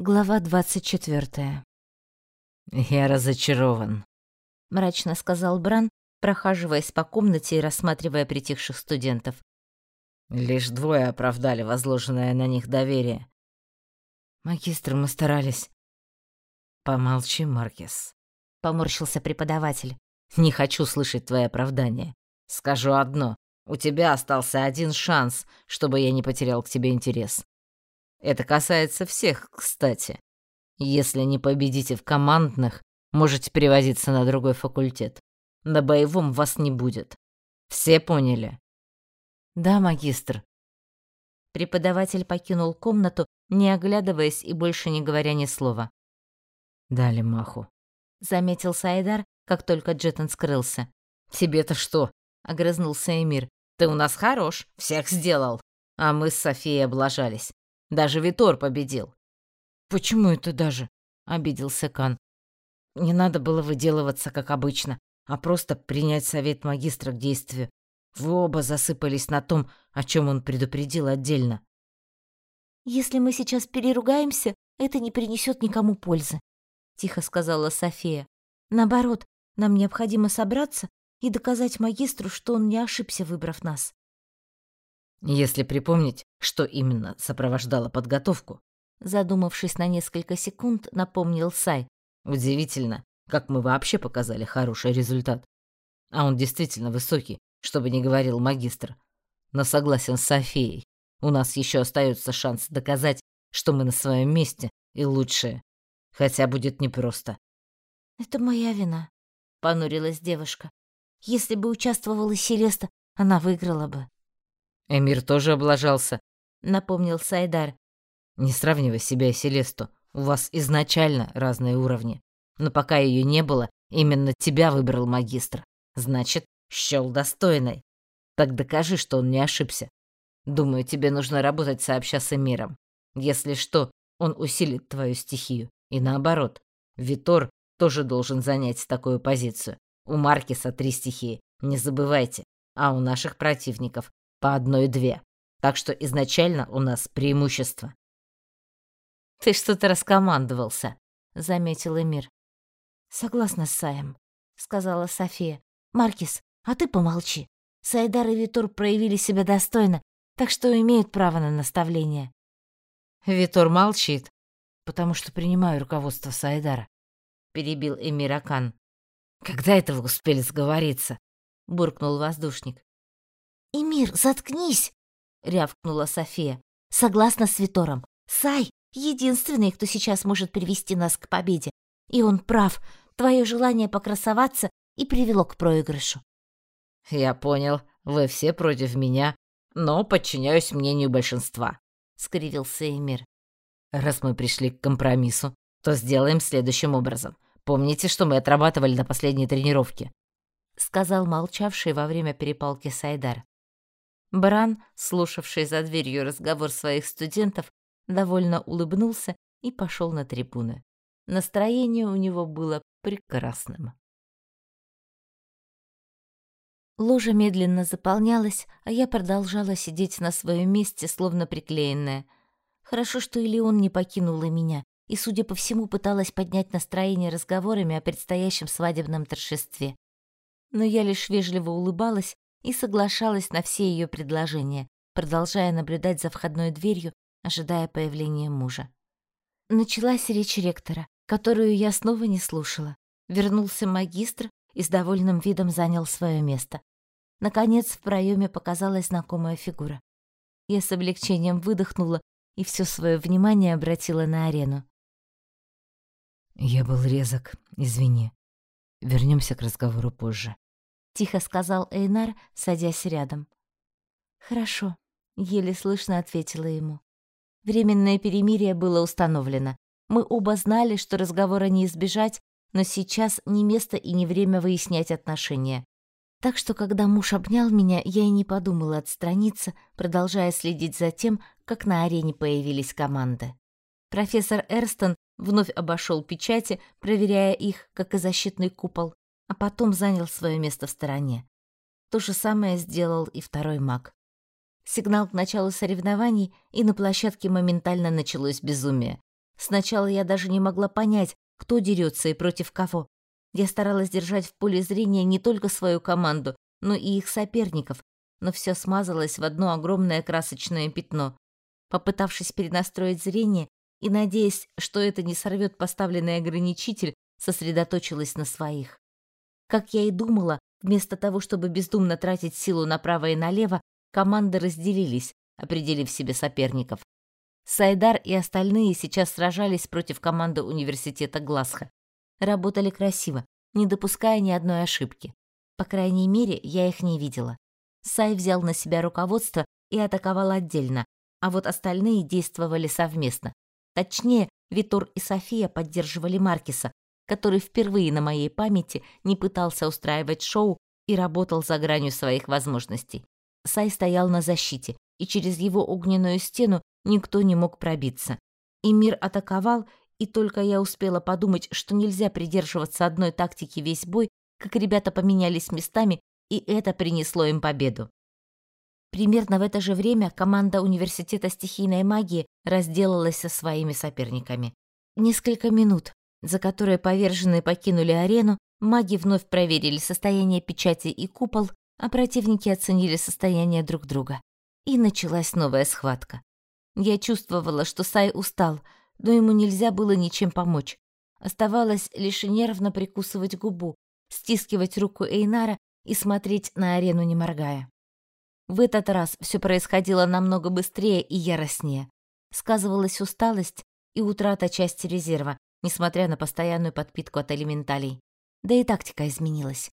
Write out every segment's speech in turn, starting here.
Глава двадцать четвертая. «Я разочарован», — мрачно сказал Бран, прохаживаясь по комнате и рассматривая притихших студентов. «Лишь двое оправдали возложенное на них доверие». «Магистр, мы старались». «Помолчи, Маркес», — поморщился преподаватель. «Не хочу слышать твои оправдания. Скажу одно. У тебя остался один шанс, чтобы я не потерял к тебе интерес. Это касается всех, кстати. Если не победите в командных, можете переводиться на другой факультет. На боевом вас не будет. Все поняли? Да, магистр. Преподаватель покинул комнату, не оглядываясь и больше не говоря ни слова. Дали маху. Заметил Сайдар, как только Джеттон скрылся. Тебе-то что? Огрызнулся Эмир. Ты у нас хорош, всех сделал. А мы с Софией облажались. Даже Витор победил. Почему это даже? обиделся Кан. Не надо было выделываться, как обычно, а просто принять совет магистра к действию. Вы оба засыпались на том, о чем он предупредил отдельно. Если мы сейчас переругаемся, это не принесет никому пользы, тихо сказала София. Наоборот, нам необходимо собраться и доказать магистру, что он не ошибся, выбрав нас. Если припомнить, что именно сопровождало подготовку, задумавшись на несколько секунд, напомнил Сай. Удивительно, как мы вообще показали хороший результат. А он действительно высокий, чтобы не говорил магистр. Но согласен с Софией. У нас еще остается шанс доказать, что мы на своем месте и лучшие. Хотя будет непросто. Это моя вина, понурилась девушка. Если бы участвовала Селеста, она выиграла бы. Эмир тоже облажался, напомнил Сайдар. Не сравнивай себя и Селесту. У вас изначально разные уровни. Но пока ее не было, именно тебя выбрал магистр. Значит, счёл достойной. Так докажи, что он не ошибся. Думаю, тебе нужно работать сообща с Эмиром. Если что, он усилит твою стихию. И наоборот, Витор тоже должен занять такую позицию. У Маркиса три стихии, не забывайте. А у наших противников по одной-две. Так что изначально у нас преимущество. «Ты что-то раскомандовался», — заметил Эмир. «Согласна с Саем», — сказала София. «Маркис, а ты помолчи. Сайдар и Витор проявили себя достойно, так что имеют право на наставление». Витор молчит, потому что принимаю руководство Сайдара, перебил Эмир Акан. Когда это вы успели сговориться? буркнул воздушник. «Эмир, заткнись!» — рявкнула София. «Согласна с Витором. Сай — единственный, кто сейчас может привести нас к победе. И он прав. Твое желание покрасоваться и привело к проигрышу». «Я понял. Вы все против меня, но подчиняюсь мнению большинства», — скривился Эмир. «Раз мы пришли к компромиссу, то сделаем следующим образом. Помните, что мы отрабатывали на последней тренировке?» — сказал молчавший во время перепалки Сайдар. Бран, слушавший за дверью разговор своих студентов, довольно улыбнулся и пошел на трибуны. Настроение у него было прекрасным. Ложа медленно заполнялась, а я продолжала сидеть на своем месте, словно приклеенная. Хорошо, что Илеон не покинула меня и, судя по всему, пыталась поднять настроение разговорами о предстоящем свадебном торжестве. Но я лишь вежливо улыбалась и соглашалась на все ее предложения, продолжая наблюдать за входной дверью, ожидая появления мужа. Началась речь ректора, которую я снова не слушала. Вернулся магистр и с довольным видом занял свое место. Наконец в проеме показалась знакомая фигура. Я с облегчением выдохнула и все свое внимание обратила на арену. «Я был резок, извини. Вернемся к разговору позже», тихо сказал Эйнар, садясь рядом. Хорошо, еле слышно ответила ему. Временное перемирие было установлено. Мы оба знали, что разговора не избежать, но сейчас не место и не время выяснять отношения. Так что, когда муж обнял меня, я и не подумала отстраниться, продолжая следить за тем, как на арене появились команды. Профессор Эрстон вновь обошел печати, проверяя их, как и защитный купол, а потом занял свое место в стороне. То же самое сделал и второй маг. Сигнал к началу соревнований, и на площадке моментально началось безумие. Сначала я даже не могла понять, кто дерется и против кого. Я старалась держать в поле зрения не только свою команду, но и их соперников, но все смазалось в одно огромное красочное пятно. Попытавшись перенастроить зрение и надеясь, что это не сорвет поставленный ограничитель, сосредоточилась на своих. Как я и думала, вместо того, чтобы бездумно тратить силу направо и налево, команды разделились, определив себе соперников. Сайдар и остальные сейчас сражались против команды университета Гласха. Работали красиво, не допуская ни одной ошибки. По крайней мере, я их не видела. Сай взял на себя руководство и атаковал отдельно, а вот остальные действовали совместно. Точнее, Витор и София поддерживали Маркиса, который впервые на моей памяти не пытался устраивать шоу и работал за гранью своих возможностей. Сай стоял на защите, и через его огненную стену никто не мог пробиться. И мир атаковал, и только я успела подумать, что нельзя придерживаться одной тактики весь бой, как ребята поменялись местами, и это принесло им победу. Примерно в это же время команда Университета стихийной магии разделалась со своими соперниками. Несколько минут, за которые поверженные покинули арену, маги вновь проверили состояние печати и купол, а противники оценили состояние друг друга. И началась новая схватка. Я чувствовала, что Сай устал, но ему нельзя было ничем помочь. Оставалось лишь нервно прикусывать губу, стискивать руку Эйнара и смотреть на арену, не моргая. В этот раз все происходило намного быстрее и яростнее. Сказывалась усталость и утрата части резерва, несмотря на постоянную подпитку от элементалей. Да и тактика изменилась.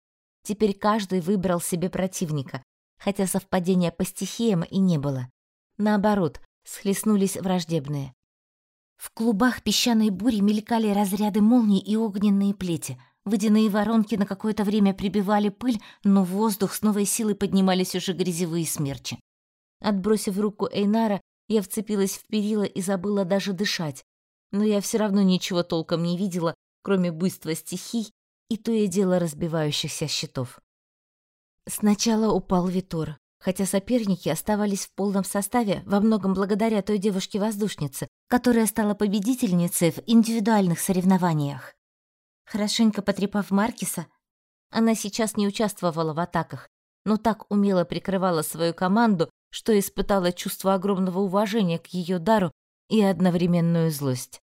Теперь каждый выбрал себе противника, хотя совпадения по стихиям и не было. Наоборот, схлестнулись враждебные. В клубах песчаной бури мелькали разряды молний и огненные плети. Водяные воронки на какое-то время прибивали пыль, но в воздух с новой силой поднимались уже грязевые смерчи. Отбросив руку Эйнара, я вцепилась в перила и забыла даже дышать. Но я все равно ничего толком не видела, кроме буйства стихий и то и дело разбивающихся щитов. Сначала упал Витор, хотя соперники оставались в полном составе во многом благодаря той девушке-воздушнице, которая стала победительницей в индивидуальных соревнованиях. Хорошенько потрепав Маркиса, она сейчас не участвовала в атаках, но так умело прикрывала свою команду, что испытала чувство огромного уважения к ее дару и одновременную злость.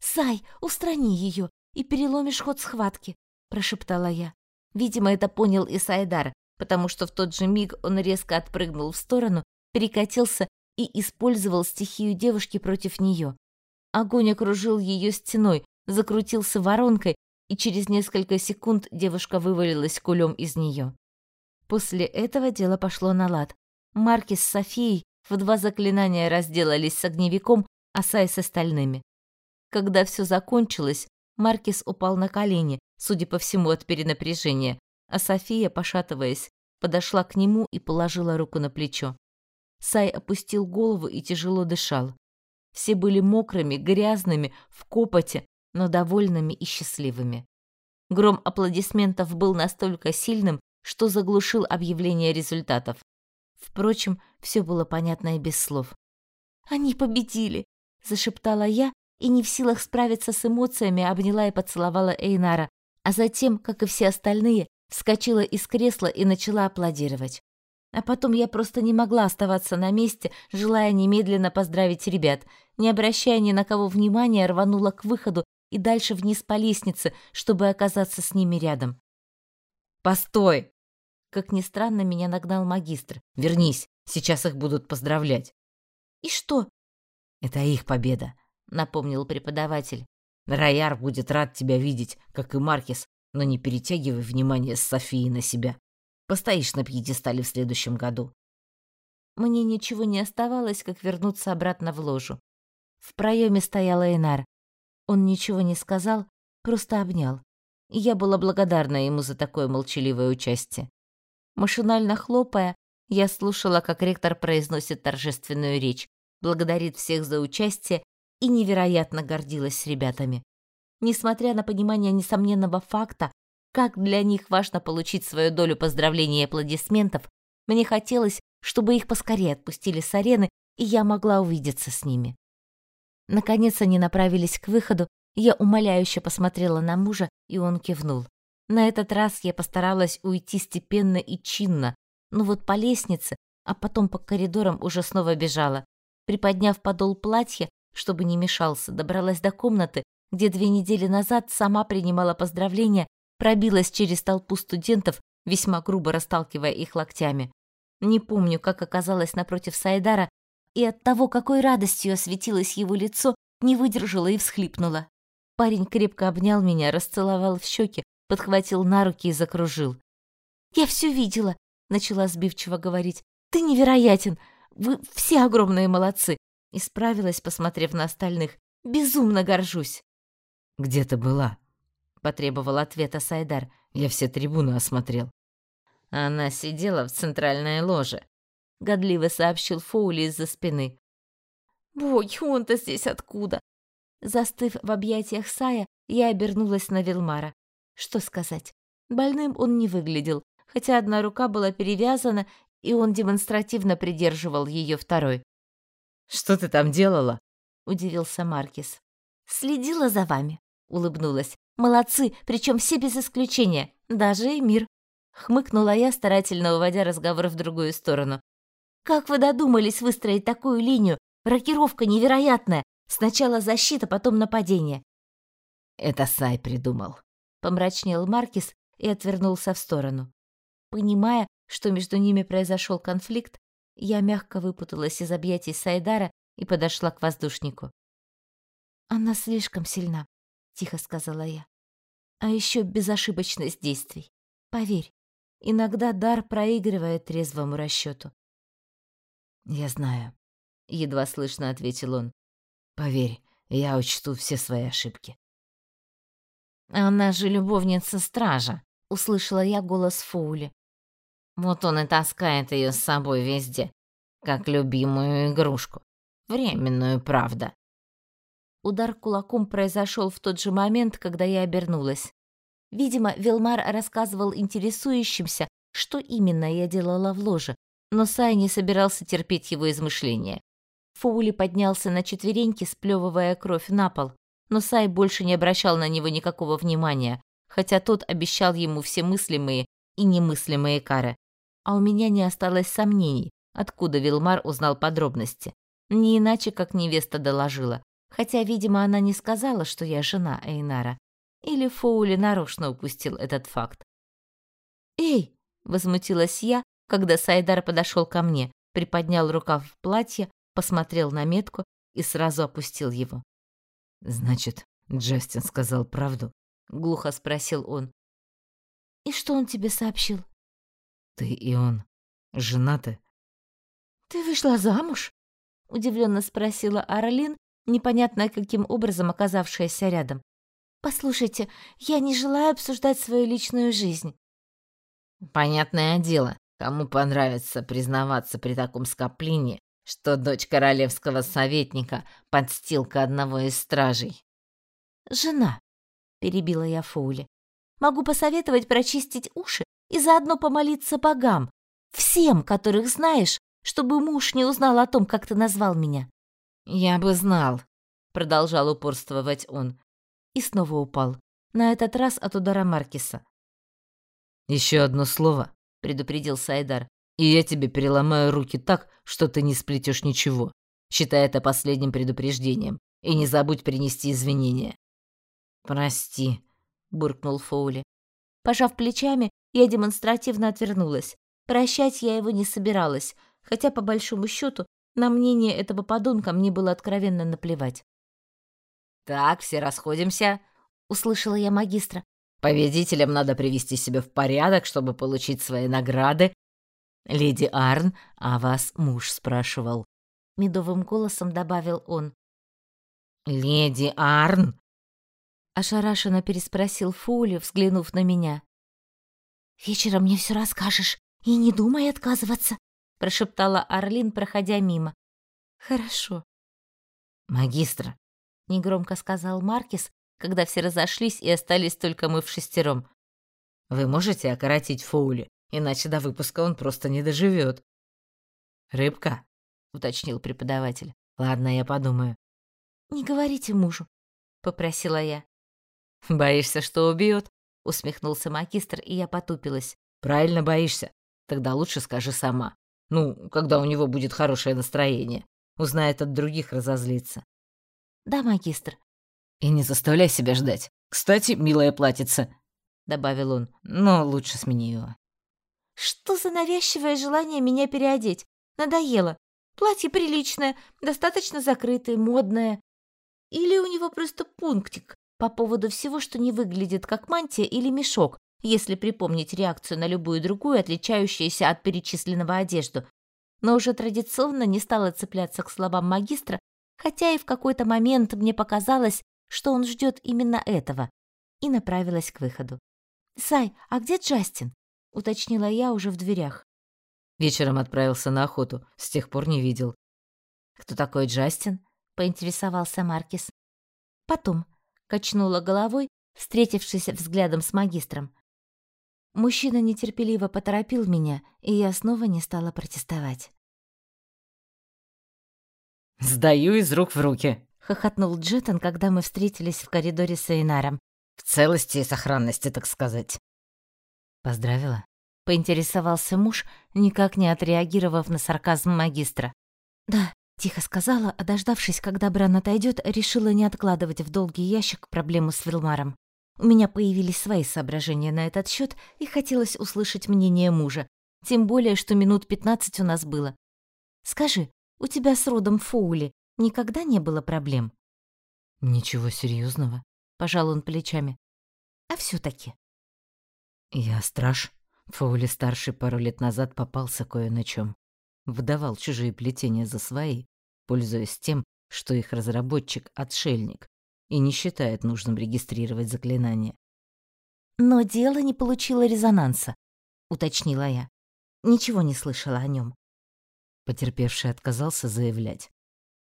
«Сай, устрани ее и переломишь ход схватки», — прошептала я. Видимо, это понял и Сайдар, потому что в тот же миг он резко отпрыгнул в сторону, перекатился и использовал стихию девушки против нее. Огонь окружил ее стеной, закрутился воронкой, и через несколько секунд девушка вывалилась кулем из нее. После этого дело пошло на лад. Марки с Софией в два заклинания разделались с огневиком, а Сай с остальными. Когда все закончилось, Маркис упал на колени, судя по всему от перенапряжения, а София, пошатываясь, подошла к нему и положила руку на плечо. Сай опустил голову и тяжело дышал. Все были мокрыми, грязными, в копоте, но довольными и счастливыми. Гром аплодисментов был настолько сильным, что заглушил объявление результатов. Впрочем, все было понятно и без слов. «Они победили!» — зашептала я и не в силах справиться с эмоциями обняла и поцеловала Эйнара, а затем, как и все остальные, вскочила из кресла и начала аплодировать. А потом я просто не могла оставаться на месте, желая немедленно поздравить ребят. Не обращая ни на кого внимания, рванула к выходу и дальше вниз по лестнице, чтобы оказаться с ними рядом. «Постой!» Как ни странно, меня нагнал магистр. «Вернись, сейчас их будут поздравлять». «И что?» «Это их победа», — напомнил преподаватель. «Рояр будет рад тебя видеть, как и Маркис, но не перетягивай внимание с Софией на себя. Постоишь на пьедестале в следующем году». Мне ничего не оставалось, как вернуться обратно в ложу. В проеме стоял Эйнар. Он ничего не сказал, просто обнял. И я была благодарна ему за такое молчаливое участие. Машинально хлопая, я слушала, как ректор произносит торжественную речь, благодарит всех за участие и невероятно гордилась ребятами. Несмотря на понимание несомненного факта, как для них важно получить свою долю поздравлений и аплодисментов, мне хотелось, чтобы их поскорее отпустили с арены, и я могла увидеться с ними. Наконец они направились к выходу, я умоляюще посмотрела на мужа, и он кивнул. На этот раз я постаралась уйти степенно и чинно, но вот по лестнице, а потом по коридорам уже снова бежала. Приподняв подол платья, чтобы не мешался, добралась до комнаты, где две недели назад сама принимала поздравления, пробилась через толпу студентов, весьма грубо расталкивая их локтями. Не помню, как оказалась напротив Сайдара, и от того, какой радостью осветилось его лицо, не выдержала и всхлипнула. Парень крепко обнял меня, расцеловал в щеки, подхватил на руки и закружил. «Я все видела», — начала сбивчиво говорить. «Ты невероятен! Вы все огромные молодцы!» Исправилась, посмотрев на остальных. «Безумно горжусь!» «Где ты была?» — потребовал ответа Сайдар. «Я все трибуны осмотрел». Она сидела в центральной ложе, — годливо сообщил Фоули из-за спины. «Ой, он-то здесь откуда?» Застыв в объятиях Сая, я обернулась на Вилмара. Что сказать? Больным он не выглядел, хотя одна рука была перевязана, и он демонстративно придерживал ее второй. «Что ты там делала?» — удивился Маркис. «Следила за вами», — улыбнулась. «Молодцы, причем все без исключения, даже Эмир». Хмыкнула я, старательно уводя разговор в другую сторону. «Как вы додумались выстроить такую линию? Рокировка невероятная. Сначала защита, потом нападение». «Это Сай придумал», — помрачнел Маркис и отвернулся в сторону. Понимая, что между ними произошел конфликт, я мягко выпуталась из объятий Сайдара и подошла к воздушнику. «Она слишком сильна», — тихо сказала я. «А еще безошибочность действий. Поверь, иногда дар проигрывает трезвому расчету. «Я знаю», — едва слышно ответил он. «Поверь, я учту все свои ошибки». «Она же любовница стража», — услышала я голос Фоули. «Вот он и таскает ее с собой везде, как любимую игрушку. Временную, правда». Удар кулаком произошел в тот же момент, когда я обернулась. Видимо, Вилмар рассказывал интересующимся, что именно я делала в ложе, но Сай не собирался терпеть его измышления. Фоули поднялся на четвереньки, сплевывая кровь на пол, но Сай больше не обращал на него никакого внимания, хотя тот обещал ему все мыслимые и немыслимые кары. А у меня не осталось сомнений, откуда Вилмар узнал подробности. Не иначе, как невеста доложила, хотя, видимо, она не сказала, что я жена Эйнара. Или Фоули нарочно упустил этот факт. «Эй!» — возмутилась я, когда Сайдар подошел ко мне, приподнял рукав в платье, посмотрел на метку и сразу опустил его. «Значит, Джастин сказал правду?» — глухо спросил он. «И что он тебе сообщил?» «Ты и он женаты?» «Ты вышла замуж?» — удивленно спросила Арлин, непонятно каким образом оказавшаяся рядом. «Послушайте, я не желаю обсуждать свою личную жизнь». «Понятное дело, кому понравится признаваться при таком скоплении, что дочь королевского советника — подстилка одного из стражей». «Жена», — перебила я Фоули, — «могу посоветовать прочистить уши и заодно помолиться богам, всем, которых знаешь, чтобы муж не узнал о том, как ты назвал меня». «Я бы знал», — продолжал упорствовать он и снова упал, на этот раз от удара Маркиса. «Еще одно слово», — предупредил Сайдар, «и я тебе переломаю руки так, что ты не сплетешь ничего. Считай это последним предупреждением, и не забудь принести извинения». «Прости», — буркнул Фоули. Пожав плечами, я демонстративно отвернулась. Прощать я его не собиралась, хотя, по большому счету, на мнение этого подонка мне было откровенно наплевать. «Так, все расходимся», — услышала я магистра. «Победителям надо привести себя в порядок, чтобы получить свои награды». «Леди Арн, а вас муж спрашивал», — медовым голосом добавил он. «Леди Арн?» — ошарашенно переспросил Фули, взглянув на меня. «Вечером мне все расскажешь и не думай отказываться», — прошептала Арлин, проходя мимо. «Хорошо». «Магистр, негромко сказал Маркис, когда все разошлись и остались только мы в шестером. Вы можете окоротить Фоули, иначе до выпуска он просто не доживет. Рыбка, уточнил преподаватель. Ладно, я подумаю. «Не говорите мужу», — попросила я. «Боишься, что убьет?» — усмехнулся магистр, и я потупилась. «Правильно боишься. Тогда лучше скажи сама. Ну, когда у него будет хорошее настроение. Узнает от других, разозлиться». «Да, магистр». «И не заставляй себя ждать. Кстати, милая платьица», — добавил он, — «но лучше смени его». «Что за навязчивое желание меня переодеть? Надоело. Платье приличное, достаточно закрытое, модное. Или у него просто пунктик по поводу всего, что не выглядит как мантия или мешок, если припомнить реакцию на любую другую, отличающуюся от перечисленного одежду. Но уже традиционно не стала цепляться к словам магистра, хотя и в какой-то момент мне показалось, что он ждет именно этого, и направилась к выходу. «Сай, а где Джастин?» — уточнила я уже в дверях. Вечером отправился на охоту, с тех пор не видел. «Кто такой Джастин?» — поинтересовался Маркис. Потом качнула головой, встретившись взглядом с магистром. Мужчина нетерпеливо поторопил меня, и я снова не стала протестовать. «Сдаю из рук в руки», — хохотнул Джеттон, когда мы встретились в коридоре с Эйнаром. «В целости и сохранности, так сказать». «Поздравила?» — поинтересовался муж, никак не отреагировав на сарказм магистра. «Да», — тихо сказала, а дождавшись, когда Бран отойдет, решила не откладывать в долгий ящик проблему с Вилмаром. У меня появились свои соображения на этот счет, и хотелось услышать мнение мужа. Тем более, что минут пятнадцать у нас было. «Скажи, у тебя с родом Фоули никогда не было проблем?» «Ничего серьезного, пожал он плечами. «А все таки «Я страж», Фоули-старший пару лет назад попался кое на чем. Выдавал чужие плетения за свои, пользуясь тем, что их разработчик — отшельник, и не считает нужным регистрировать заклинания. «Но дело не получило резонанса», — уточнила я. Ничего не слышала о нем. Потерпевший отказался заявлять.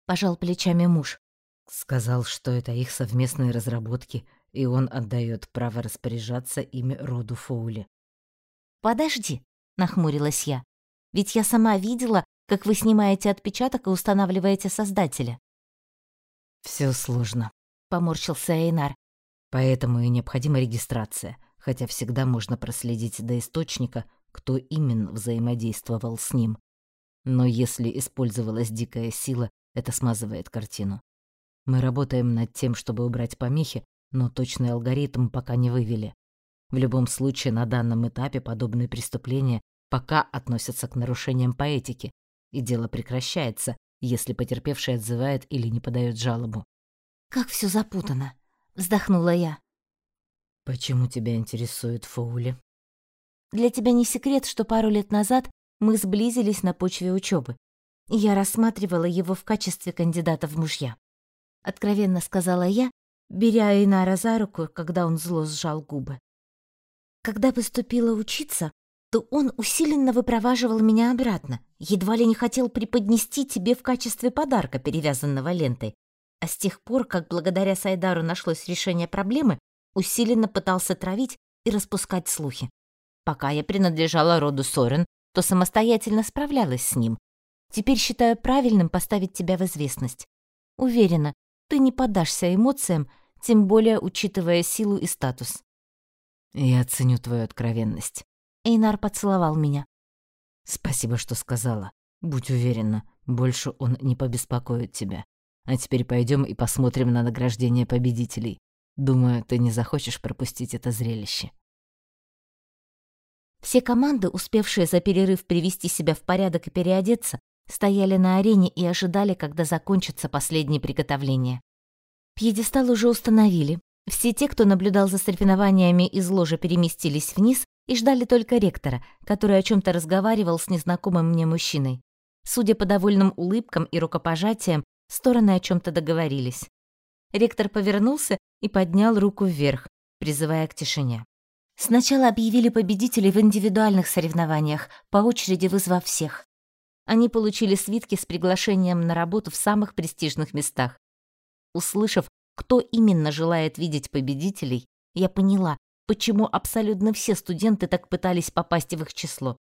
Пожал плечами муж. Сказал, что это их совместные разработки, и он отдает право распоряжаться ими роду Фоули. «Подожди», — нахмурилась я. «Ведь я сама видела, как вы снимаете отпечаток и устанавливаете создателя». Все сложно», — поморщился Эйнар. «Поэтому и необходима регистрация, хотя всегда можно проследить до источника, кто именно взаимодействовал с ним. Но если использовалась дикая сила, это смазывает картину. Мы работаем над тем, чтобы убрать помехи, но точный алгоритм пока не вывели. В любом случае, на данном этапе подобные преступления пока относятся к нарушениям по этике, и дело прекращается, если потерпевший отзывает или не подает жалобу. «Как все запутано!» — вздохнула я. «Почему тебя интересует Фоули?» «Для тебя не секрет, что пару лет назад мы сблизились на почве учебы. И я рассматривала его в качестве кандидата в мужья. Откровенно сказала я, беря Инара за руку, когда он зло сжал губы. Когда поступила учиться, то он усиленно выпроваживал меня обратно, едва ли не хотел преподнести тебе в качестве подарка, перевязанного лентой. А с тех пор, как благодаря Сайдару нашлось решение проблемы, усиленно пытался травить и распускать слухи. Пока я принадлежала роду Сорен, то самостоятельно справлялась с ним. Теперь считаю правильным поставить тебя в известность. Уверена, ты не поддашься эмоциям, тем более учитывая силу и статус. Я ценю твою откровенность. Эйнар поцеловал меня. Спасибо, что сказала. Будь уверена, больше он не побеспокоит тебя. А теперь пойдем и посмотрим на награждение победителей. Думаю, ты не захочешь пропустить это зрелище. Все команды, успевшие за перерыв привести себя в порядок и переодеться, стояли на арене и ожидали, когда закончатся последние приготовления. Пьедестал уже установили, все те, кто наблюдал за соревнованиями из ложи, переместились вниз и ждали только ректора, который о чем то разговаривал с незнакомым мне мужчиной. Судя по довольным улыбкам и рукопожатиям, стороны о чем то договорились. Ректор повернулся и поднял руку вверх, призывая к тишине. Сначала объявили победителей в индивидуальных соревнованиях, по очереди вызвав всех. Они получили свитки с приглашением на работу в самых престижных местах. Услышав кто именно желает видеть победителей, я поняла, почему абсолютно все студенты так пытались попасть в их число.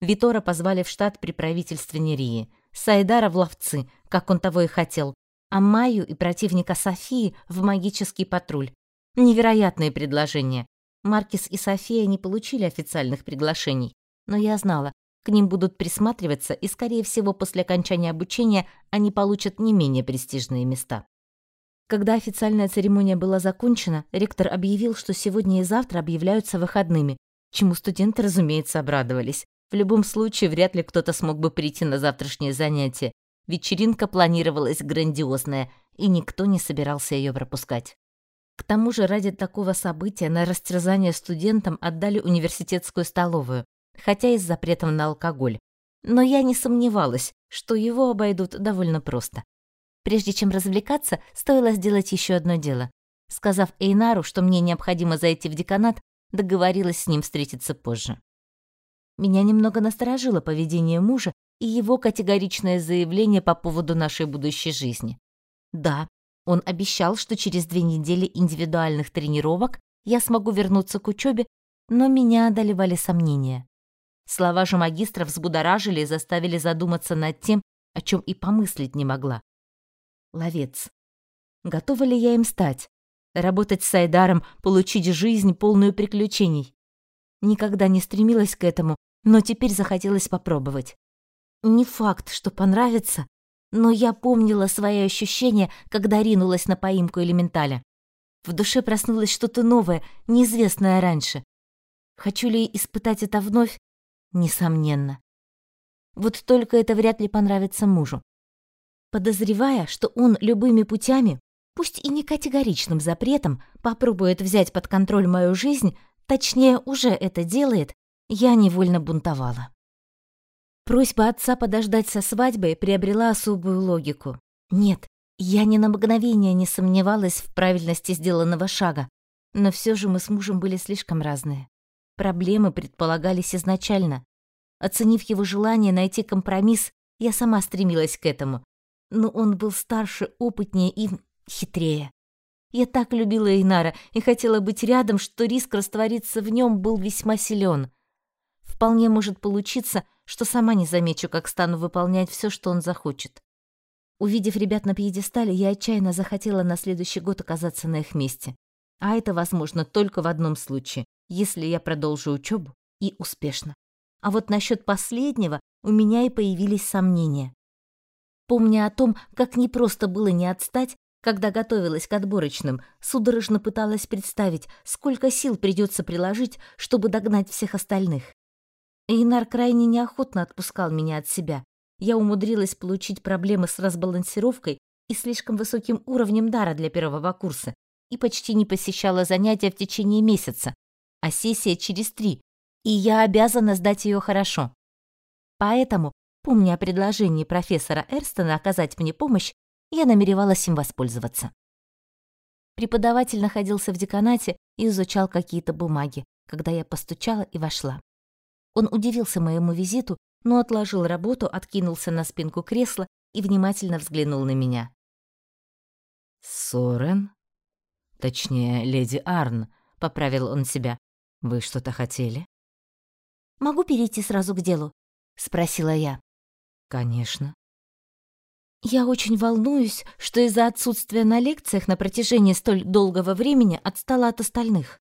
Витора позвали в штат при правительстве Нерии, Сайдара в ловцы, как он того и хотел, а Майю и противника Софии в магический патруль. Невероятные предложения. Маркис и София не получили официальных приглашений, но я знала, к ним будут присматриваться, и, скорее всего, после окончания обучения они получат не менее престижные места. Когда официальная церемония была закончена, ректор объявил, что сегодня и завтра объявляются выходными, чему студенты, разумеется, обрадовались. В любом случае, вряд ли кто-то смог бы прийти на завтрашнее занятие. Вечеринка планировалась грандиозная, и никто не собирался ее пропускать. К тому же ради такого события на растерзание студентам отдали университетскую столовую, хотя и с запретом на алкоголь. Но я не сомневалась, что его обойдут довольно просто. Прежде чем развлекаться, стоило сделать еще одно дело. Сказав Эйнару, что мне необходимо зайти в деканат, договорилась с ним встретиться позже. Меня немного насторожило поведение мужа и его категоричное заявление по поводу нашей будущей жизни. Да, он обещал, что через две недели индивидуальных тренировок я смогу вернуться к учебе, но меня одолевали сомнения. Слова же магистра взбудоражили и заставили задуматься над тем, о чем и помыслить не могла. Ловец. Готова ли я им стать? Работать с Айдаром, получить жизнь, полную приключений? Никогда не стремилась к этому, но теперь захотелось попробовать. Не факт, что понравится, но я помнила свои ощущения, когда ринулась на поимку элементаля. В душе проснулось что-то новое, неизвестное раньше. Хочу ли испытать это вновь? Несомненно. Вот только это вряд ли понравится мужу. Подозревая, что он любыми путями, пусть и не категоричным запретом, попробует взять под контроль мою жизнь, точнее, уже это делает, я невольно бунтовала. Просьба отца подождать со свадьбой приобрела особую логику. Нет, я ни на мгновение не сомневалась в правильности сделанного шага, но все же мы с мужем были слишком разные. Проблемы предполагались изначально. Оценив его желание найти компромисс, я сама стремилась к этому. Но он был старше, опытнее и хитрее. Я так любила Инара и хотела быть рядом, что риск раствориться в нем был весьма силен. Вполне может получиться, что сама не замечу, как стану выполнять все, что он захочет. Увидев ребят на пьедестале, я отчаянно захотела на следующий год оказаться на их месте. А это возможно только в одном случае, если я продолжу учебу и успешно. А вот насчет последнего у меня и появились сомнения. Помня о том, как непросто было не отстать, когда готовилась к отборочным, судорожно пыталась представить, сколько сил придется приложить, чтобы догнать всех остальных. Эйнар крайне неохотно отпускал меня от себя. Я умудрилась получить проблемы с разбалансировкой и слишком высоким уровнем дара для первого курса и почти не посещала занятия в течение месяца, а сессия через три, и я обязана сдать ее хорошо. Поэтому, помня о предложении профессора Эрстона оказать мне помощь, я намеревалась им воспользоваться. Преподаватель находился в деканате и изучал какие-то бумаги, когда я постучала и вошла. Он удивился моему визиту, но отложил работу, откинулся на спинку кресла и внимательно взглянул на меня. «Сорен? Точнее, леди Арн», — поправил он себя. «Вы что-то хотели?» «Могу перейти сразу к делу?» — спросила я. «Конечно». «Я очень волнуюсь, что из-за отсутствия на лекциях на протяжении столь долгого времени отстала от остальных».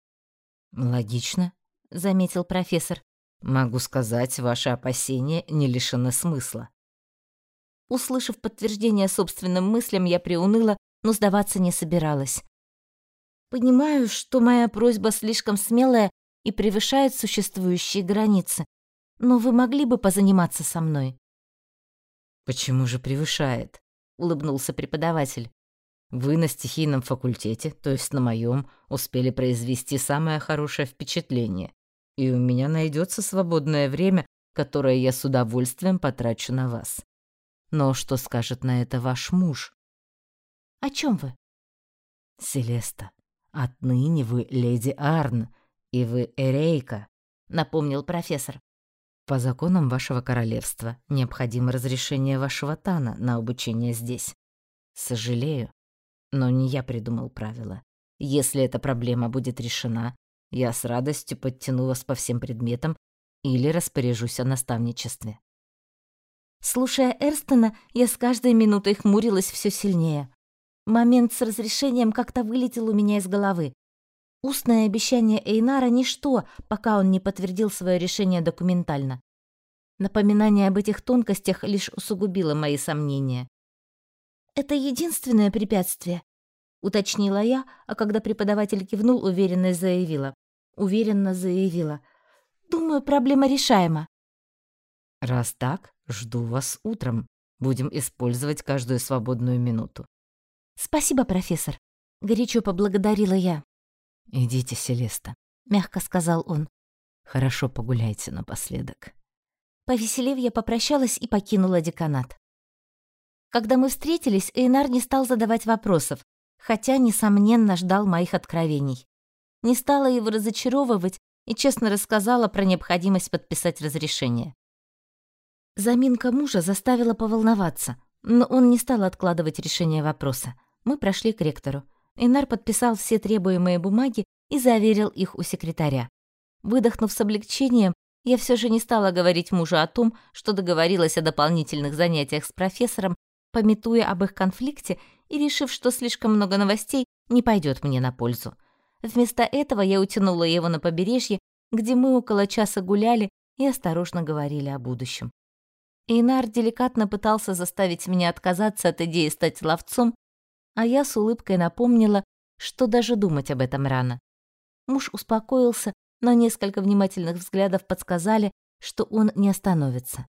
«Логично», — заметил профессор. Могу сказать, ваши опасения не лишены смысла. Услышав подтверждение собственным мыслям, я приуныла, но сдаваться не собиралась. Понимаю, что моя просьба слишком смелая и превышает существующие границы, но вы могли бы позаниматься со мной. Почему же превышает? улыбнулся преподаватель. Вы на стихийном факультете, то есть на моем, успели произвести самое хорошее впечатление и у меня найдется свободное время, которое я с удовольствием потрачу на вас. Но что скажет на это ваш муж? О чем вы? Селеста, отныне вы леди Арн, и вы Эрейка, напомнил профессор. По законам вашего королевства необходимо разрешение вашего Тана на обучение здесь. Сожалею, но не я придумал правила. Если эта проблема будет решена, я с радостью подтяну вас по всем предметам или распоряжусь о наставничестве. Слушая Эрстона, я с каждой минутой хмурилась все сильнее. Момент с разрешением как-то вылетел у меня из головы. Устное обещание Эйнара — ничто, пока он не подтвердил свое решение документально. Напоминание об этих тонкостях лишь усугубило мои сомнения. «Это единственное препятствие», — уточнила я, а когда преподаватель кивнул, уверенно заявила. Уверенно заявила. «Думаю, проблема решаема». «Раз так, жду вас утром. Будем использовать каждую свободную минуту». «Спасибо, профессор», — горячо поблагодарила я. «Идите, Селеста», — мягко сказал он. «Хорошо погуляйте напоследок». Повеселев, я попрощалась и покинула деканат. Когда мы встретились, Эйнар не стал задавать вопросов, хотя, несомненно, ждал моих откровений. Не стала его разочаровывать и честно рассказала про необходимость подписать разрешение. Заминка мужа заставила поволноваться, но он не стал откладывать решение вопроса. Мы прошли к ректору. Инар подписал все требуемые бумаги и заверил их у секретаря. Выдохнув с облегчением, я все же не стала говорить мужу о том, что договорилась о дополнительных занятиях с профессором, пометуя об их конфликте и решив, что слишком много новостей не пойдет мне на пользу. Вместо этого я утянула его на побережье, где мы около часа гуляли и осторожно говорили о будущем. Эйнар деликатно пытался заставить меня отказаться от идеи стать ловцом, а я с улыбкой напомнила, что даже думать об этом рано. Муж успокоился, но несколько внимательных взглядов подсказали, что он не остановится.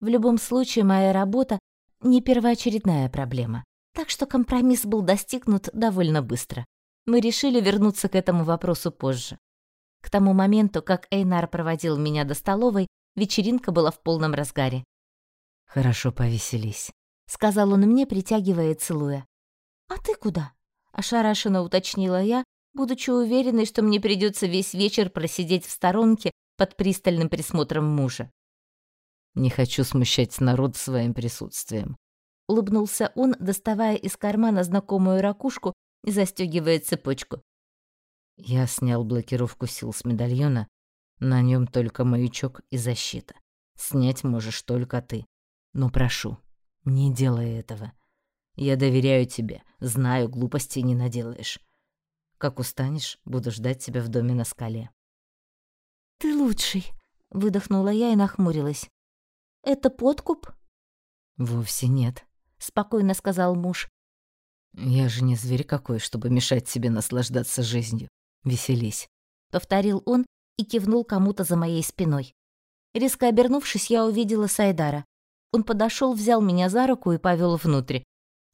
В любом случае, моя работа — не первоочередная проблема, так что компромисс был достигнут довольно быстро. Мы решили вернуться к этому вопросу позже. К тому моменту, как Эйнар проводил меня до столовой, вечеринка была в полном разгаре. «Хорошо повеселись», — сказал он мне, притягивая и целуя. «А ты куда?» — ошарашенно уточнила я, будучи уверенной, что мне придется весь вечер просидеть в сторонке под пристальным присмотром мужа. «Не хочу смущать народ своим присутствием», — улыбнулся он, доставая из кармана знакомую ракушку и застегивая цепочку. Я снял блокировку сил с медальона, на нем только маячок и защита. Снять можешь только ты. Но прошу, не делай этого. Я доверяю тебе, знаю, глупостей не наделаешь. Как устанешь, буду ждать тебя в доме на скале. Ты лучший, выдохнула я и нахмурилась. Это подкуп? Вовсе нет, спокойно сказал муж. Я же не зверь какой, чтобы мешать тебе наслаждаться жизнью. Веселись, повторил он и кивнул кому-то за моей спиной. Резко обернувшись, я увидела Сайдара. Он подошел, взял меня за руку и повел внутрь.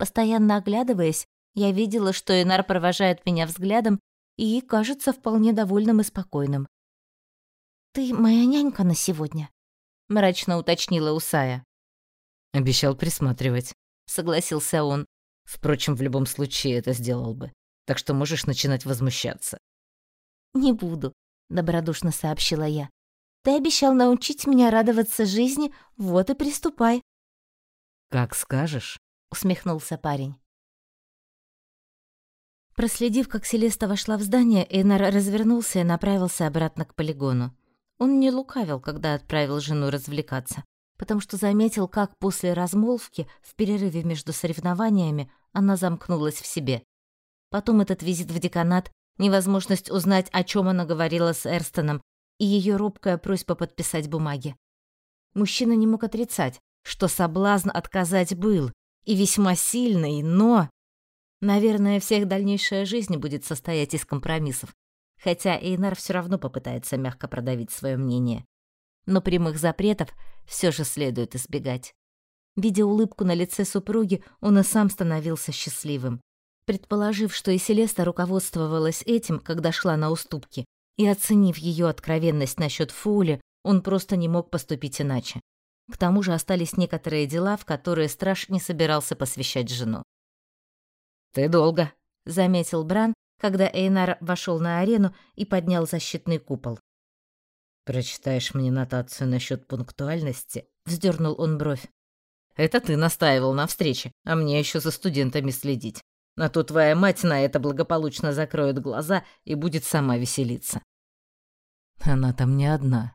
Постоянно оглядываясь, я видела, что Энар провожает меня взглядом и кажется вполне довольным и спокойным. «Ты моя нянька на сегодня?» — мрачно уточнила Усая. «Обещал присматривать», — согласился он. «Впрочем, в любом случае это сделал бы, так что можешь начинать возмущаться». «Не буду», — добродушно сообщила я. Ты обещал научить меня радоваться жизни, вот и приступай. Как скажешь, усмехнулся парень. Проследив, как Селеста вошла в здание, Эйнар развернулся и направился обратно к полигону. Он не лукавил, когда отправил жену развлекаться, потому что заметил, как после размолвки в перерыве между соревнованиями она замкнулась в себе. Потом этот визит в деканат, невозможность узнать, о чем она говорила с Эрстоном, и ее робкая просьба подписать бумаги. Мужчина не мог отрицать, что соблазн отказать был, и весьма сильный, но... Наверное, вся их дальнейшая жизнь будет состоять из компромиссов, хотя Эйнар все равно попытается мягко продавить свое мнение. Но прямых запретов все же следует избегать. Видя улыбку на лице супруги, он и сам становился счастливым. Предположив, что и Селеста руководствовалась этим, когда шла на уступки, и оценив ее откровенность насчет Фули, он просто не мог поступить иначе. К тому же остались некоторые дела, в которые страж не собирался посвящать жену. «Ты долго», — заметил Бран, когда Эйнар вошел на арену и поднял защитный купол. «Прочитаешь мне нотацию насчет пунктуальности?» — вздернул он бровь. «Это ты настаивал на встрече, а мне еще за студентами следить. А то твоя мать на это благополучно закроет глаза и будет сама веселиться. Она там не одна.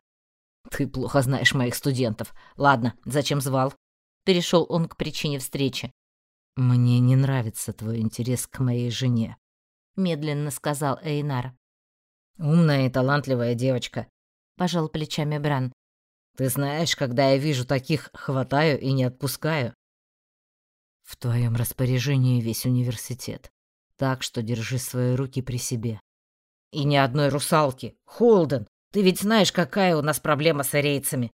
Ты плохо знаешь моих студентов. Ладно, зачем звал? Перешел он к причине встречи. Мне не нравится твой интерес к моей жене, медленно сказал Эйнар. Умная и талантливая девочка, пожал плечами Бран. Ты знаешь, когда я вижу таких, хватаю и не отпускаю. В твоем распоряжении весь университет, так что держи свои руки при себе. И ни одной русалки. Холден, ты ведь знаешь, какая у нас проблема с арейцами.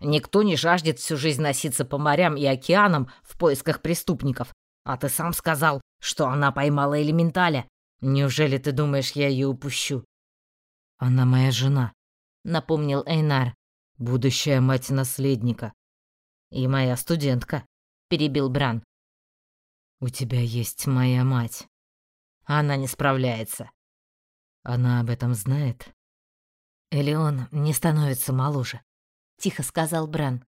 Никто не жаждет всю жизнь носиться по морям и океанам в поисках преступников. А ты сам сказал, что она поймала элементаля. Неужели ты думаешь, я ее упущу? Она моя жена, напомнил Эйнар. Будущая мать наследника. И моя студентка, перебил Бран. У тебя есть моя мать. Она не справляется. Она об этом знает? Элеон не становится моложе, тихо сказал Бран.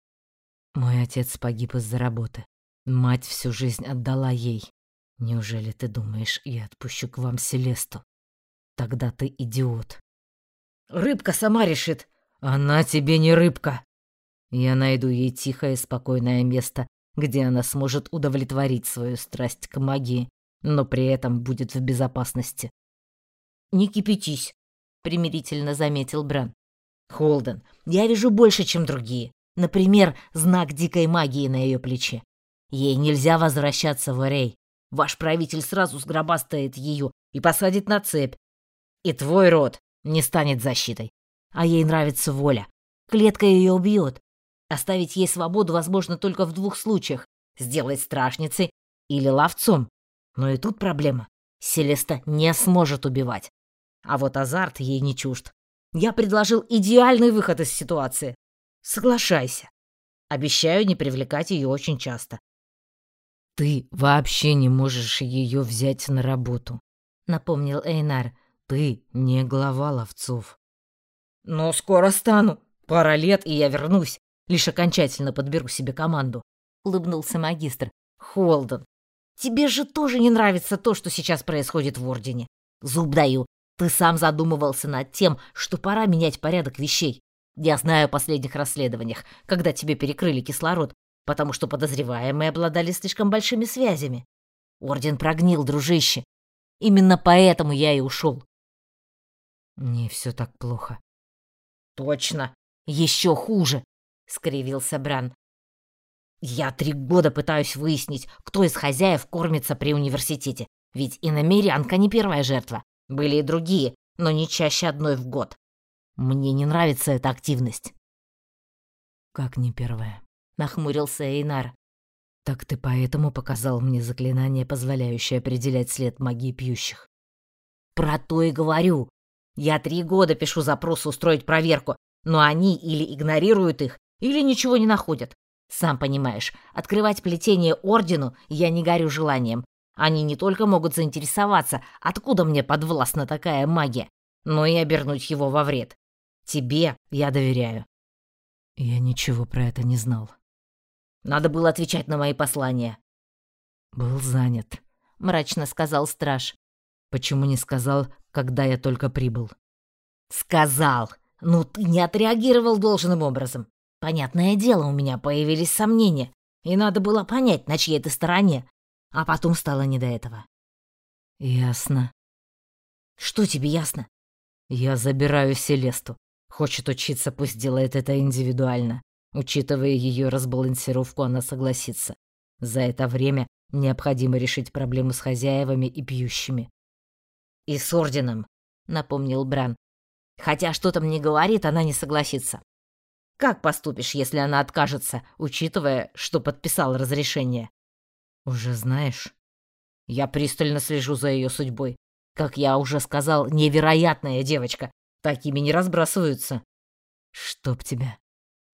Мой отец погиб из-за работы. Мать всю жизнь отдала ей. Неужели ты думаешь, я отпущу к вам Селесту? Тогда ты идиот. Рыбка сама решит. Она тебе не рыбка. Я найду ей тихое и спокойное место, где она сможет удовлетворить свою страсть к магии, но при этом будет в безопасности. Не кипятись, примирительно заметил Бран. Холден, я вижу больше, чем другие. Например, знак дикой магии на ее плече. Ей нельзя возвращаться в Эрей. Ваш правитель сразу сгробастает ее и посадит на цепь. И твой род не станет защитой. А ей нравится воля. Клетка ее убьет. Оставить ей свободу возможно только в двух случаях. Сделать страшницей или ловцом. Но и тут проблема. Селеста не сможет убивать. А вот азарт ей не чужд. Я предложил идеальный выход из ситуации. Соглашайся. Обещаю не привлекать ее очень часто. Ты вообще не можешь ее взять на работу, напомнил Эйнар. Ты не глава ловцов. Но скоро стану. Пара лет, и я вернусь. Лишь окончательно подберу себе команду. Улыбнулся магистр. Холден, тебе же тоже не нравится то, что сейчас происходит в Ордене. Зуб даю. Ты сам задумывался над тем, что пора менять порядок вещей. Я знаю о последних расследованиях, когда тебе перекрыли кислород, потому что подозреваемые обладали слишком большими связями. Орден прогнил, дружище. Именно поэтому я и ушел. Не все так плохо. Точно. Еще хуже, скривился Бран. Я три года пытаюсь выяснить, кто из хозяев кормится при университете. Ведь и намерянка не первая жертва. Были и другие, но не чаще одной в год. Мне не нравится эта активность. Как не первая? нахмурился Эйнар. Так ты поэтому показал мне заклинание, позволяющее определять след магии пьющих. Про то и говорю. Я три года пишу запросы устроить проверку, но они или игнорируют их, или ничего не находят. Сам понимаешь, открывать плетение ордену я не горю желанием. Они не только могут заинтересоваться, откуда мне подвластна такая магия, но и обернуть его во вред. Тебе я доверяю. Я ничего про это не знал. Надо было отвечать на мои послания. Был занят, мрачно сказал страж. Почему не сказал, когда я только прибыл? Сказал. Ну ты не отреагировал должным образом. Понятное дело, у меня появились сомнения, и надо было понять, на чьей ты стороне. А потом стало не до этого. Ясно. Что тебе ясно? Я забираю Селесту. Хочет учиться, пусть делает это индивидуально. Учитывая ее разбалансировку, она согласится. За это время необходимо решить проблему с хозяевами и пьющими. «И с орденом», — напомнил Бран. «Хотя что-то мне говорит, она не согласится. Как поступишь, если она откажется, учитывая, что подписал разрешение?» «Уже знаешь?» «Я пристально слежу за ее судьбой. Как я уже сказал, невероятная девочка. Такими не разбрасываются». «Чтоб тебя»,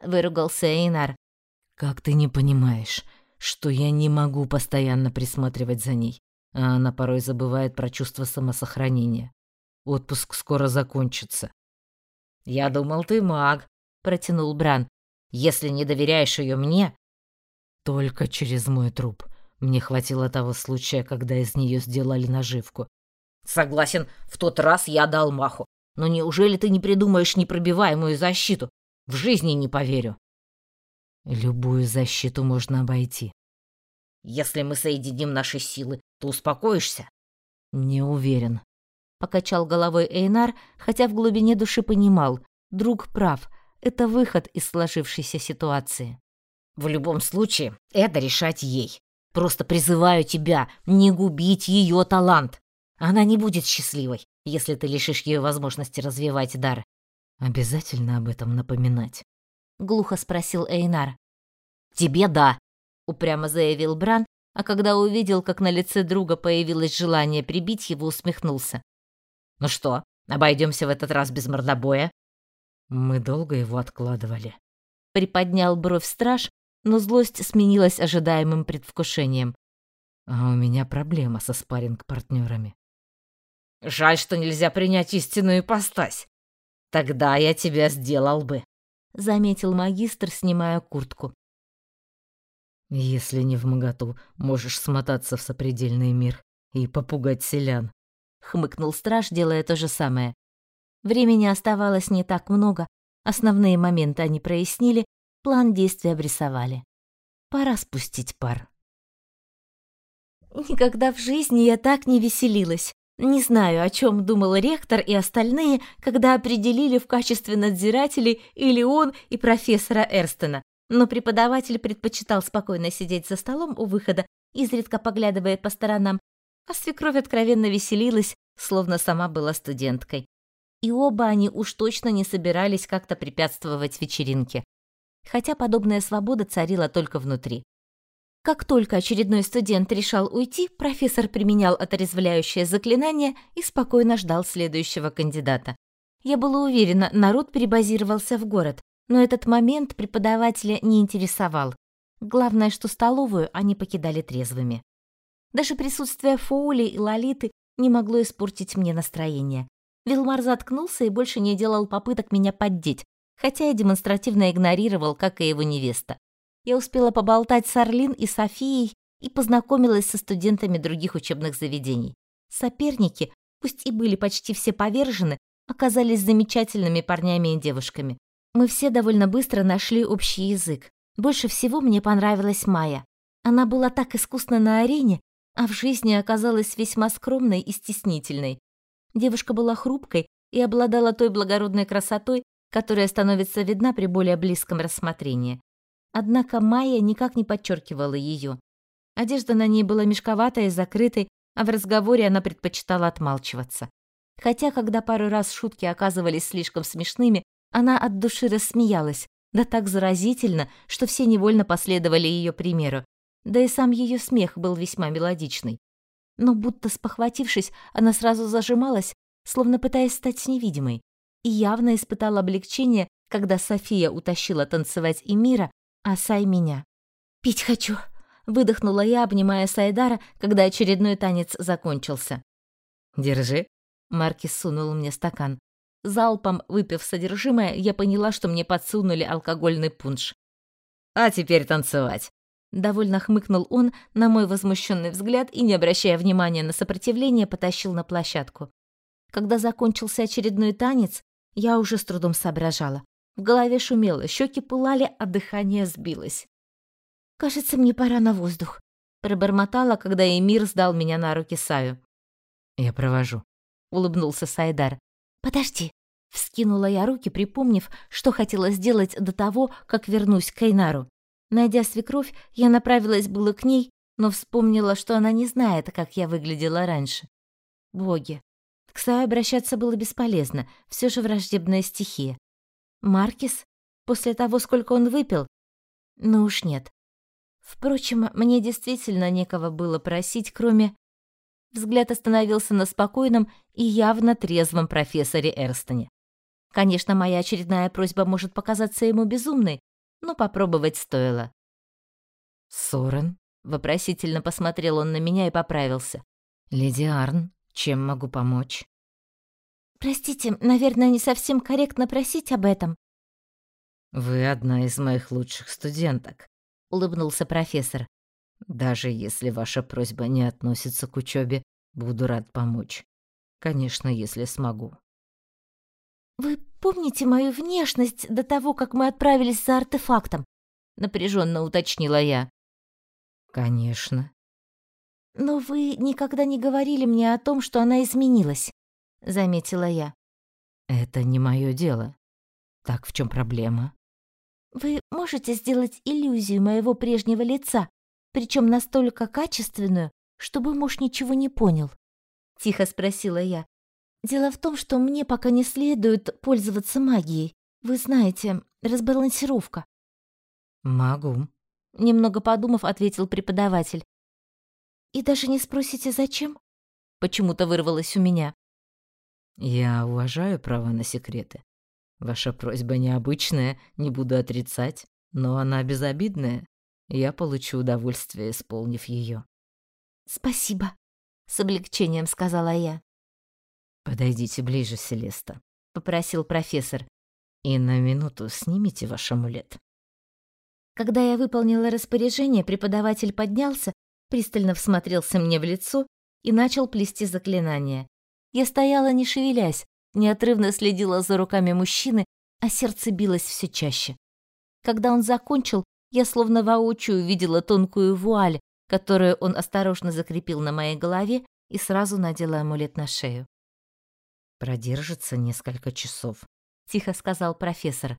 выругался Эйнар. Как ты не понимаешь, что я не могу постоянно присматривать за ней, а она порой забывает про чувство самосохранения. Отпуск скоро закончится. Я думал, ты маг, протянул Бран. Если не доверяешь ее мне, только через мой труп. Мне хватило того случая, когда из нее сделали наживку. Согласен, в тот раз я дал маху. Но неужели ты не придумаешь непробиваемую защиту? В жизни не поверю. Любую защиту можно обойти. Если мы соединим наши силы, то успокоишься?» «Не уверен», — покачал головой Эйнар, хотя в глубине души понимал, друг прав, это выход из сложившейся ситуации. «В любом случае, это решать ей. Просто призываю тебя не губить ее талант. Она не будет счастливой, если ты лишишь ее возможности развивать дар. Обязательно об этом напоминать, глухо спросил Эйнар. Тебе да, упрямо заявил Бран, а когда увидел, как на лице друга появилось желание прибить его, усмехнулся. Ну что, обойдемся в этот раз без мордобоя? Мы долго его откладывали. Приподнял бровь страж, но злость сменилась ожидаемым предвкушением. А у меня проблема со спарринг-партнерами. Жаль, что нельзя принять истинную ипостась. Тогда я тебя сделал бы, заметил магистр, снимая куртку. Если не в моготу, можешь смотаться в сопредельный мир и попугать селян, хмыкнул страж, делая то же самое. Времени оставалось не так много, основные моменты они прояснили, план действий обрисовали. Пора спустить пар. Никогда в жизни я так не веселилась. Не знаю, о чем думал ректор и остальные, когда определили в качестве надзирателей или он и профессора Эрстона. Но преподаватель предпочитал спокойно сидеть за столом у выхода, изредка поглядывая по сторонам, а свекровь откровенно веселилась, словно сама была студенткой. И оба они уж точно не собирались как-то препятствовать вечеринке. Хотя подобная свобода царила только внутри. Как только очередной студент решал уйти, профессор применял отрезвляющее заклинание и спокойно ждал следующего кандидата. Я была уверена, народ перебазировался в город, но этот момент преподавателя не интересовал. Главное, что столовую они покидали трезвыми. Даже присутствие Фоули и Лолиты не могло испортить мне настроение. Вилмар заткнулся и больше не делал попыток меня поддеть, хотя и демонстративно игнорировал, как и его невеста я успела поболтать с Орлин и Софией и познакомилась со студентами других учебных заведений. Соперники, пусть и были почти все повержены, оказались замечательными парнями и девушками. Мы все довольно быстро нашли общий язык. Больше всего мне понравилась Майя. Она была так искусна на арене, а в жизни оказалась весьма скромной и стеснительной. Девушка была хрупкой и обладала той благородной красотой, которая становится видна при более близком рассмотрении. Однако Майя никак не подчеркивала ее. Одежда на ней была мешковатой и закрытой, а в разговоре она предпочитала отмалчиваться. Хотя, когда пару раз шутки оказывались слишком смешными, она от души рассмеялась, да так заразительно, что все невольно последовали ее примеру. Да и сам ее смех был весьма мелодичный. Но будто спохватившись, она сразу зажималась, словно пытаясь стать невидимой, и явно испытала облегчение, когда София утащила танцевать Эмира, а Сай меня. «Пить хочу!» — выдохнула я, обнимая Сайдара, когда очередной танец закончился. «Держи!» — Маркис сунул мне стакан. Залпом выпив содержимое, я поняла, что мне подсунули алкогольный пунш. «А теперь танцевать!» Довольно хмыкнул он на мой возмущенный взгляд и, не обращая внимания на сопротивление, потащил на площадку. Когда закончился очередной танец, я уже с трудом соображала. В голове шумело, щеки пылали, а дыхание сбилось. «Кажется, мне пора на воздух», — пробормотала, когда Эмир сдал меня на руки Саю. «Я провожу», — улыбнулся Сайдар. «Подожди», — вскинула я руки, припомнив, что хотела сделать до того, как вернусь к Кайнару. Найдя свекровь, я направилась было к ней, но вспомнила, что она не знает, как я выглядела раньше. Боги. К Саю обращаться было бесполезно, все же враждебная стихия. Маркис? После того, сколько он выпил? Ну уж нет. Впрочем, мне действительно некого было просить, кроме... Взгляд остановился на спокойном и явно трезвом профессоре Эрстоне. Конечно, моя очередная просьба может показаться ему безумной, но попробовать стоило. «Сорен?» — вопросительно посмотрел он на меня и поправился. «Леди Арн, чем могу помочь?» Простите, наверное, не совсем корректно просить об этом. Вы одна из моих лучших студенток, улыбнулся профессор. Даже если ваша просьба не относится к учебе, буду рад помочь. Конечно, если смогу. Вы помните мою внешность до того, как мы отправились за артефактом? напряженно уточнила я. Конечно. Но вы никогда не говорили мне о том, что она изменилась, заметила я. Это не мое дело. Так в чем проблема? Вы можете сделать иллюзию моего прежнего лица, причем настолько качественную, чтобы муж ничего не понял? Тихо спросила я. Дело в том, что мне пока не следует пользоваться магией. Вы знаете, разбалансировка. Могу. Немного подумав, ответил преподаватель. И даже не спросите, зачем? Почему-то вырвалось у меня. Я уважаю право на секреты. Ваша просьба необычная, не буду отрицать, но она безобидная. Я получу удовольствие, исполнив ее. Спасибо, с облегчением сказала я. Подойдите ближе, Селеста, попросил профессор. И на минуту снимите ваш амулет. Когда я выполнила распоряжение, преподаватель поднялся, пристально всмотрелся мне в лицо и начал плести заклинание. Я стояла не шевелясь, неотрывно следила за руками мужчины, а сердце билось все чаще. Когда он закончил, я словно воочию увидела тонкую вуаль, которую он осторожно закрепил на моей голове и сразу надела амулет на шею. «Продержится несколько часов», — тихо сказал профессор.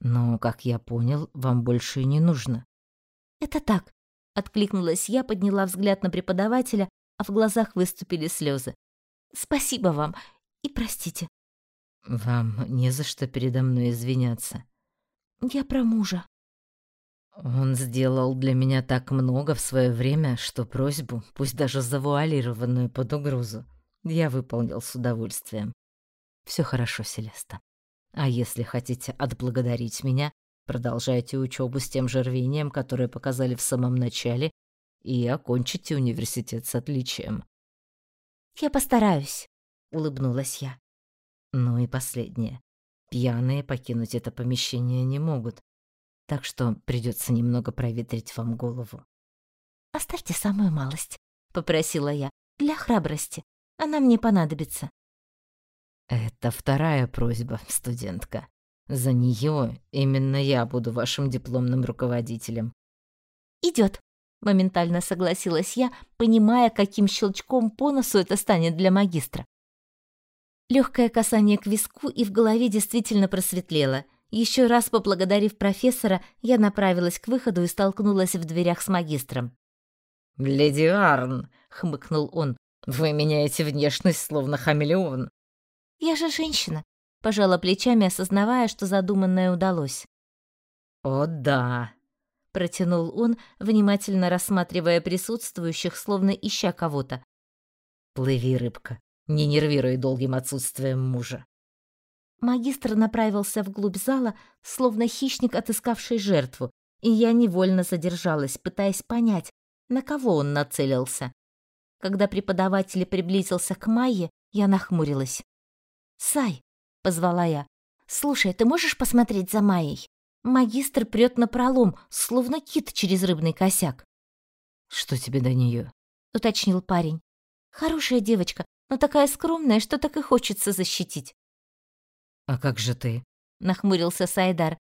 «Но, как я понял, вам больше не нужно». «Это так», — откликнулась я, подняла взгляд на преподавателя, а в глазах выступили слезы. «Спасибо вам и простите». «Вам не за что передо мной извиняться». «Я про мужа». Он сделал для меня так много в свое время, что просьбу, пусть даже завуалированную под угрозу, я выполнил с удовольствием. Все хорошо, Селеста. А если хотите отблагодарить меня, продолжайте учебу с тем же рвением, которое показали в самом начале, и окончите университет с отличием. Я постараюсь, улыбнулась я. Ну и последнее. Пьяные покинуть это помещение не могут так что придется немного проветрить вам голову. «Оставьте самую малость», — попросила я, — «для храбрости. Она мне понадобится». «Это вторая просьба, студентка. За нее именно я буду вашим дипломным руководителем». Идет, моментально согласилась я, понимая, каким щелчком по носу это станет для магистра. Легкое касание к виску, и в голове действительно просветлело — еще раз поблагодарив профессора, я направилась к выходу и столкнулась в дверях с магистром. «Леди Арн», — хмыкнул он, — «вы меняете внешность, словно хамелеон». «Я же женщина», — пожала плечами, осознавая, что задуманное удалось. «О да», — протянул он, внимательно рассматривая присутствующих, словно ища кого-то. «Плыви, рыбка, не нервируй долгим отсутствием мужа». Магистр направился вглубь зала, словно хищник, отыскавший жертву, и я невольно задержалась, пытаясь понять, на кого он нацелился. Когда преподаватель приблизился к Майе, я нахмурилась. «Сай», — позвала я, — «слушай, ты можешь посмотреть за Майей? Магистр прет на пролом, словно кит через рыбный косяк». «Что тебе до нее? уточнил парень. «Хорошая девочка, но такая скромная, что так и хочется защитить. «А как же ты?» — нахмурился Сайдар.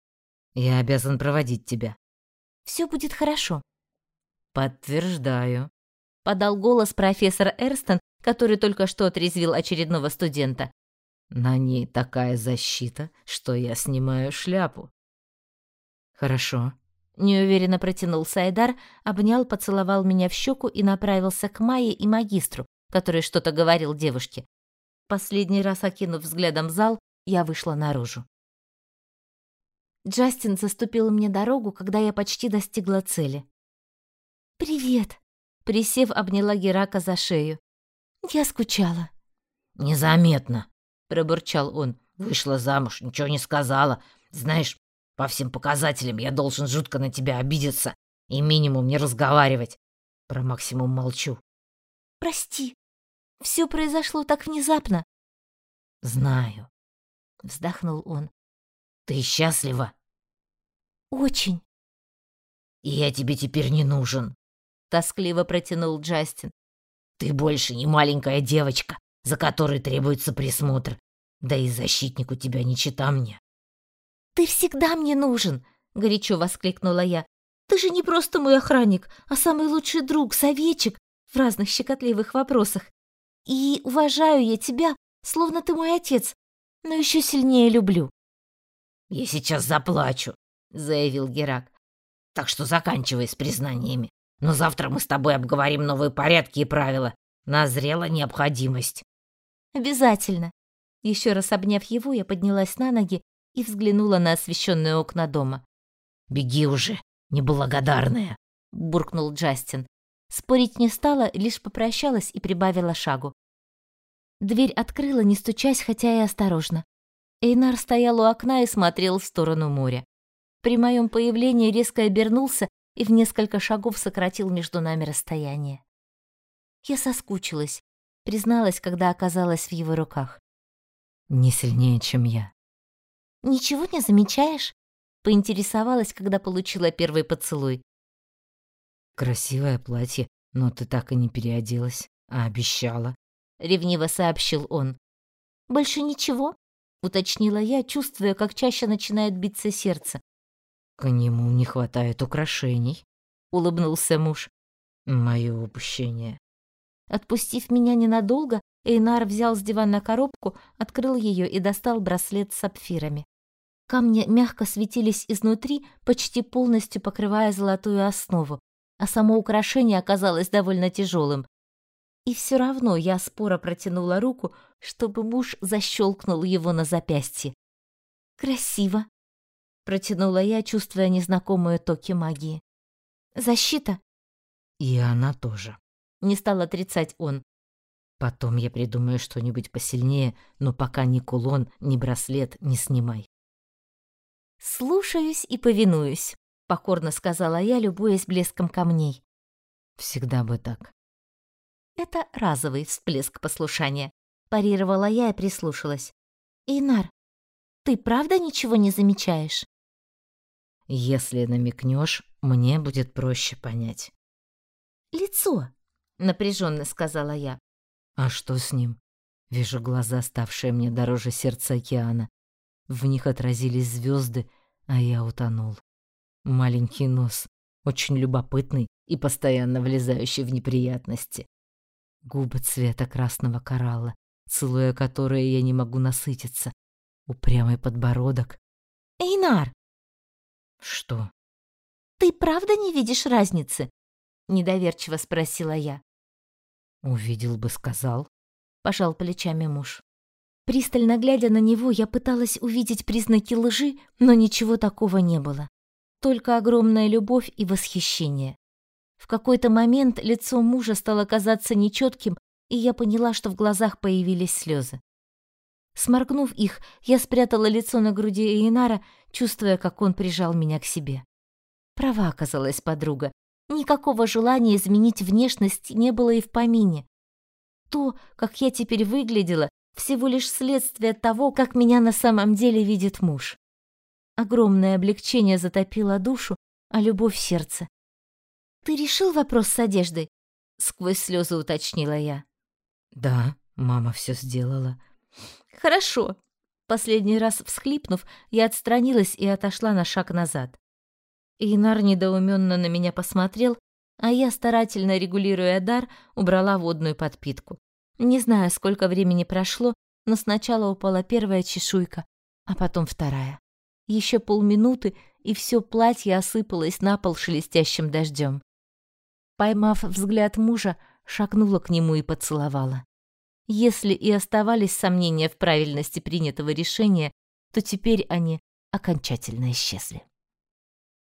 «Я обязан проводить тебя». «Все будет хорошо». «Подтверждаю», — подал голос профессор Эрстон, который только что отрезвил очередного студента. «На ней такая защита, что я снимаю шляпу». «Хорошо», — неуверенно протянул Сайдар, обнял, поцеловал меня в щеку и направился к Майе и магистру, который что-то говорил девушке. Последний раз окинув взглядом зал, я вышла наружу. Джастин заступил мне дорогу, когда я почти достигла цели. «Привет!» — присев, обняла Герака за шею. «Я скучала». «Незаметно», — пробурчал он. «Вышла замуж, ничего не сказала. Знаешь, по всем показателям я должен жутко на тебя обидеться и минимум не разговаривать. Про максимум молчу». «Прости, все произошло так внезапно». «Знаю вздохнул он. Ты счастлива? Очень. И я тебе теперь не нужен, тоскливо протянул Джастин. Ты больше не маленькая девочка, за которой требуется присмотр. Да и защитник у тебя не чита мне. Ты всегда мне нужен, горячо воскликнула я. Ты же не просто мой охранник, а самый лучший друг, советчик в разных щекотливых вопросах. И уважаю я тебя, словно ты мой отец, но еще сильнее люблю». «Я сейчас заплачу», — заявил Герак. «Так что заканчивай с признаниями. Но завтра мы с тобой обговорим новые порядки и правила. Назрела необходимость». «Обязательно». Еще раз обняв его, я поднялась на ноги и взглянула на освещенные окна дома. «Беги уже, неблагодарная!» — буркнул Джастин. Спорить не стала, лишь попрощалась и прибавила шагу. Дверь открыла, не стучась, хотя и осторожно. Эйнар стоял у окна и смотрел в сторону моря. При моем появлении резко обернулся и в несколько шагов сократил между нами расстояние. Я соскучилась, призналась, когда оказалась в его руках. Не сильнее, чем я. Ничего не замечаешь? Поинтересовалась, когда получила первый поцелуй. Красивое платье, но ты так и не переоделась, а обещала. Ревниво сообщил он. Больше ничего? Уточнила я, чувствуя, как чаще начинает биться сердце. К нему не хватает украшений, улыбнулся муж. Мое упущение. Отпустив меня ненадолго, Эйнар взял с дивана коробку, открыл ее и достал браслет с сапфирами. Камни мягко светились изнутри, почти полностью покрывая золотую основу, а само украшение оказалось довольно тяжелым. И все равно я споро протянула руку, чтобы муж защелкнул его на запястье. «Красиво!» — протянула я, чувствуя незнакомые токи магии. «Защита?» «И она тоже», — не стал отрицать он. «Потом я придумаю что-нибудь посильнее, но пока ни кулон, ни браслет не снимай». «Слушаюсь и повинуюсь», — покорно сказала я, любуясь блеском камней. «Всегда бы так». «Это разовый всплеск послушания», — парировала я и прислушалась. «Инар, ты правда ничего не замечаешь?» «Если намекнешь, мне будет проще понять». «Лицо», — напряженно сказала я. «А что с ним?» Вижу глаза, ставшие мне дороже сердца океана. В них отразились звезды, а я утонул. Маленький нос, очень любопытный и постоянно влезающий в неприятности. Губы цвета красного коралла, целуя которые я не могу насытиться. Упрямый подбородок. «Эйнар!» «Что?» «Ты правда не видишь разницы?» Недоверчиво спросила я. «Увидел бы, сказал», — пожал плечами муж. Пристально глядя на него, я пыталась увидеть признаки лжи, но ничего такого не было. Только огромная любовь и восхищение. В какой-то момент лицо мужа стало казаться нечетким, и я поняла, что в глазах появились слезы. Сморгнув их, я спрятала лицо на груди Эйнара, чувствуя, как он прижал меня к себе. Права оказалась подруга. Никакого желания изменить внешность не было и в помине. То, как я теперь выглядела, всего лишь следствие того, как меня на самом деле видит муж. Огромное облегчение затопило душу, а любовь сердце. «Ты решил вопрос с одеждой?» — сквозь слезы уточнила я. «Да, мама все сделала». «Хорошо». Последний раз всхлипнув, я отстранилась и отошла на шаг назад. Инар недоуменно на меня посмотрел, а я, старательно регулируя дар, убрала водную подпитку. Не знаю, сколько времени прошло, но сначала упала первая чешуйка, а потом вторая. Еще полминуты, и все платье осыпалось на пол шелестящим дождем. Поймав взгляд мужа, шагнула к нему и поцеловала. Если и оставались сомнения в правильности принятого решения, то теперь они окончательно исчезли.